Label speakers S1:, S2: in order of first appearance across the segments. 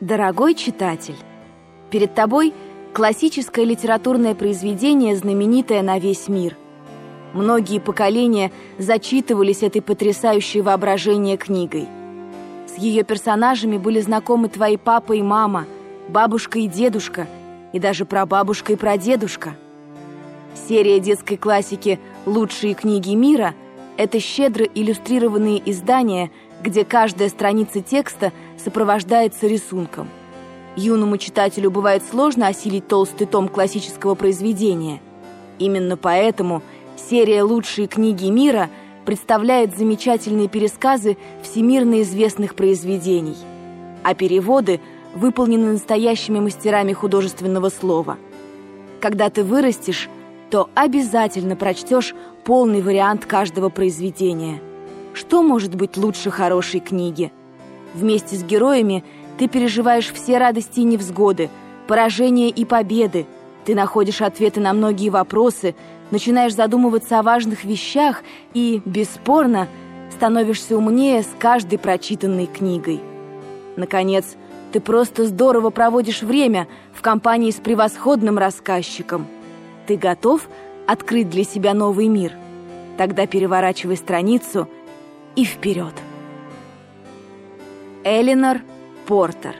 S1: Дорогой читатель, перед тобой классическое литературное произведение, знаменитое на весь мир. Многие поколения зачитывались этой потрясающей воображение книгой. С ее персонажами были знакомы твои папа и мама, бабушка и дедушка, и даже прабабушка и прадедушка. Серия детской классики «Лучшие книги мира» — это щедро иллюстрированные издания — где каждая страница текста сопровождается рисунком. Юному читателю бывает сложно осилить толстый том классического произведения. Именно поэтому серия «Лучшие книги мира» представляет замечательные пересказы всемирно известных произведений, а переводы выполнены настоящими мастерами художественного слова. Когда ты вырастешь, то обязательно прочтешь полный вариант каждого произведения – что может быть лучше хорошей книги? Вместе с героями ты переживаешь все радости и невзгоды, поражения и победы. Ты находишь ответы на многие вопросы, начинаешь задумываться о важных вещах и, бесспорно, становишься умнее с каждой прочитанной книгой. Наконец, ты просто здорово проводишь время в компании с превосходным рассказчиком. Ты готов открыть для себя новый мир? Тогда переворачивай страницу – и вперед. Элинор Портер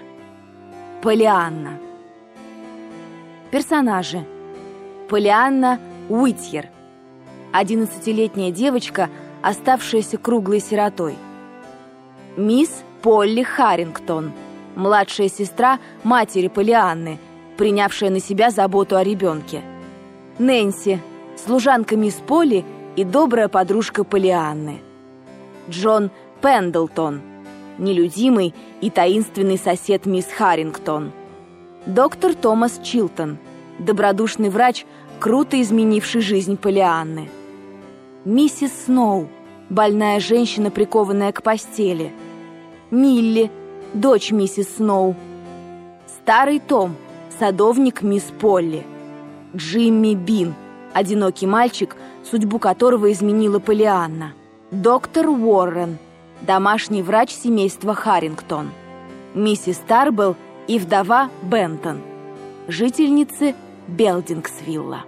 S1: Полианна Персонажи Полианна Уитьер 11-летняя девочка, оставшаяся круглой сиротой. Мисс Полли Харрингтон, младшая сестра матери Полианны, принявшая на себя заботу о ребенке. Нэнси, служанка мисс Полли и добрая подружка Полианны. Джон Пендлтон, нелюдимый и таинственный сосед мисс Харрингтон. Доктор Томас Чилтон, добродушный врач, круто изменивший жизнь Полианны. Миссис Сноу, больная женщина, прикованная к постели. Милли, дочь миссис Сноу. Старый Том, садовник мисс Полли. Джимми Бин, одинокий мальчик, судьбу которого изменила Полианна. Доктор Уоррен, домашний врач семейства Харрингтон. Миссис Тарбелл и вдова Бентон, жительницы Белдингсвилла.